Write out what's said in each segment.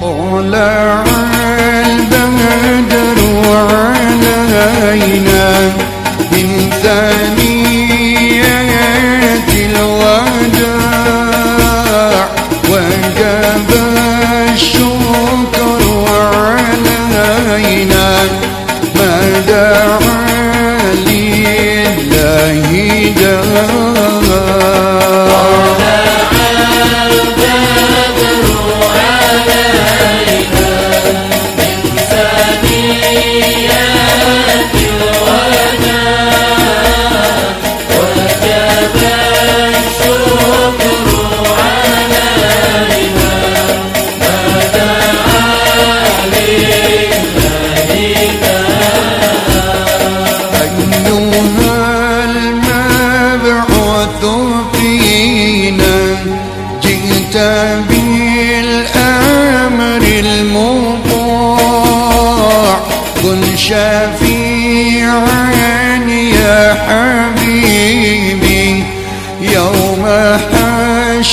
طلع البدر وعلينا من ثنيات الوداع وجب الشكر علينا. ما دعا لله داع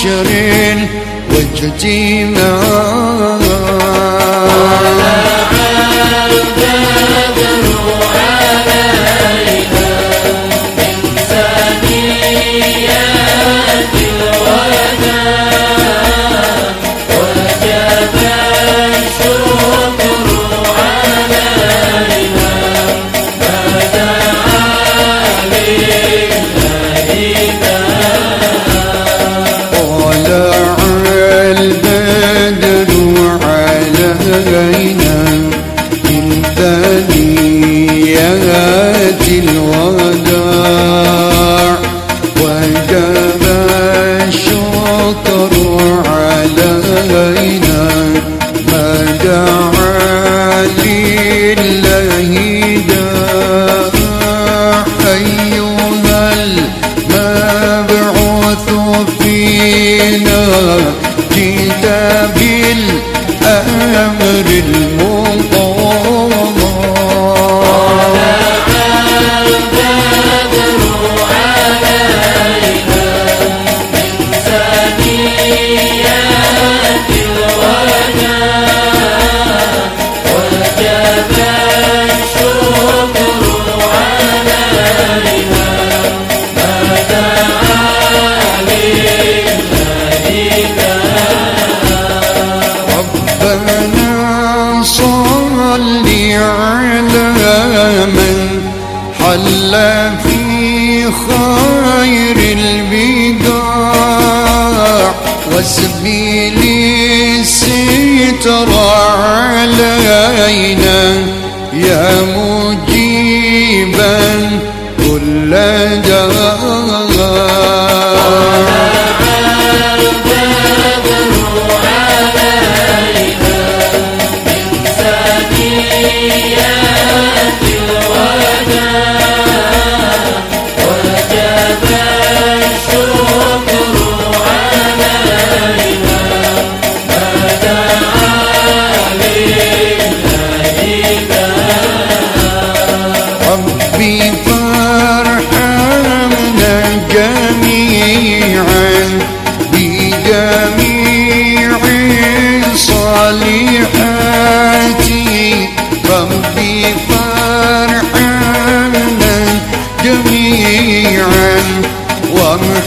شيرين وجهتي معاك. ترى علينا يا موسى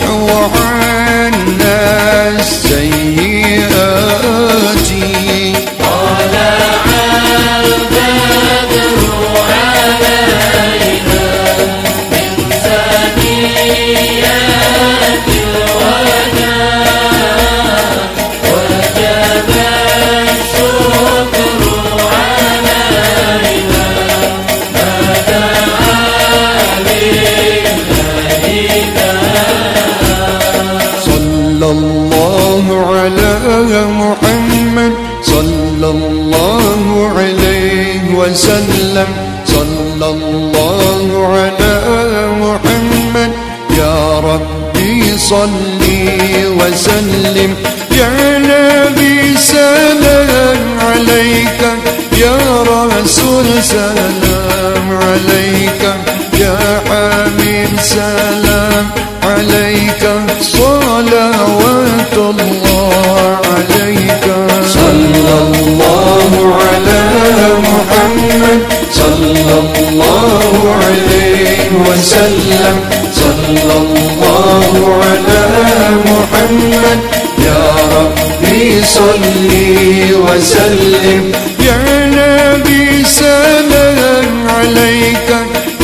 وعنا السيئات صلي وسلم. يا نبي سلام عليك. يا رسول سلام عليك. يا حبيب سلام عليك. صلوات الله عليك. صلى الله على محمد. صلى الله عليه وسلم. يا ربي صلي وسلم. يا نبي سلام عليك.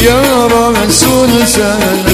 يا رسول سلام